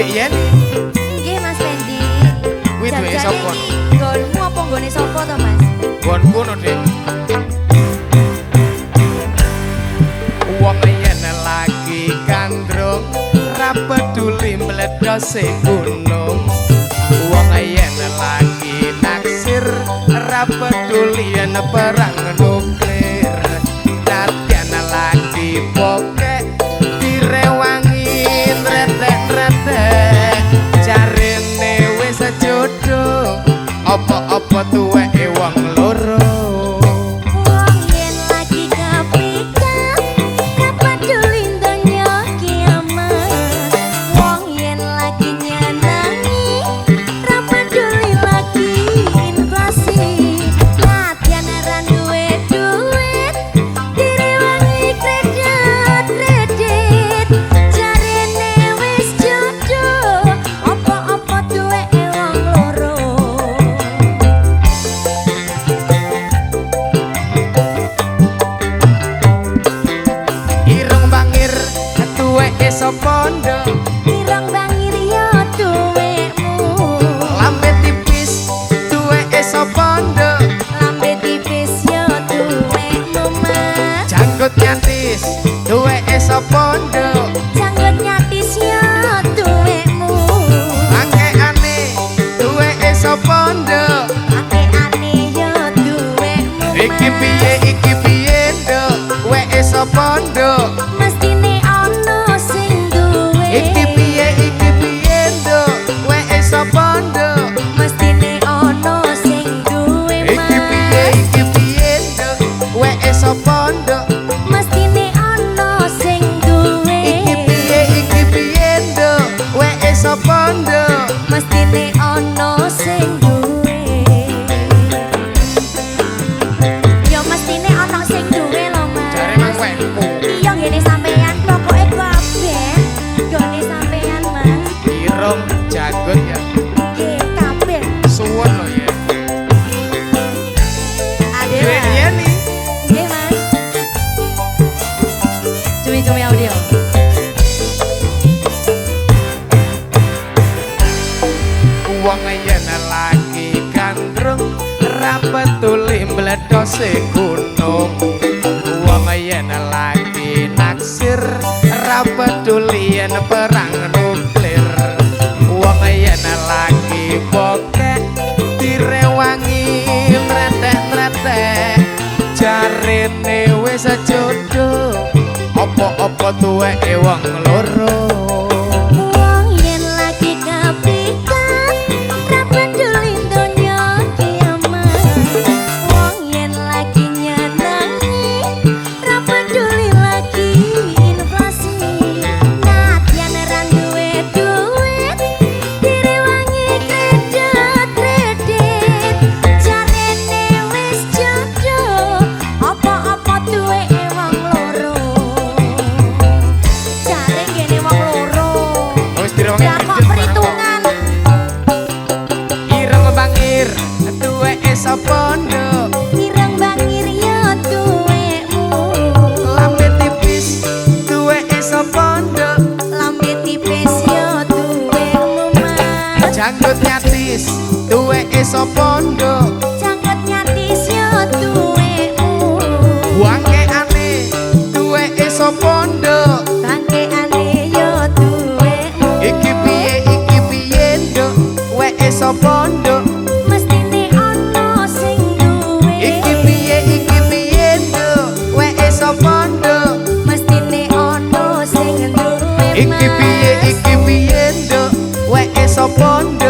Dek Yen Nggih Mas Fendi. Kuwi duwe sapa? Golmu apa nggone sapa to Mas? Gonku no Dek Wong yen lagi kandrung ra peduli mledose gunung Wong yen lagi naksir ra peduli yen perang nuklir Nadyan lagi pokek nduk Janggut nyatis yo duwekmu. Angkekane tuweke sapa nduk Ake aneh yo duwekmu iki piye iki piye nduk? Weke sapa nduk Mestine ono sing duwe. Iki piye iki piye nduk? Weke sapa nduk Mestine ono sing duwe iki piye iki piye nduk? Weke sapa nduk Wong yen lagi gandrung ra petuli mledose gunung. Wong yen lagi naksir ra peduli yen perang nuklir. Wong yen lagi bokek direwangi tuweke wong loro janggut nyatis tuweke sapa nduk Janggut nyatis ya duwekmu wangke ane tuweke sapa nduk Bangke aneh ya duwekmu iki piye iki piye nduk? Weke sapa nduk iki piye iki piye nduk? Weke sapa nduk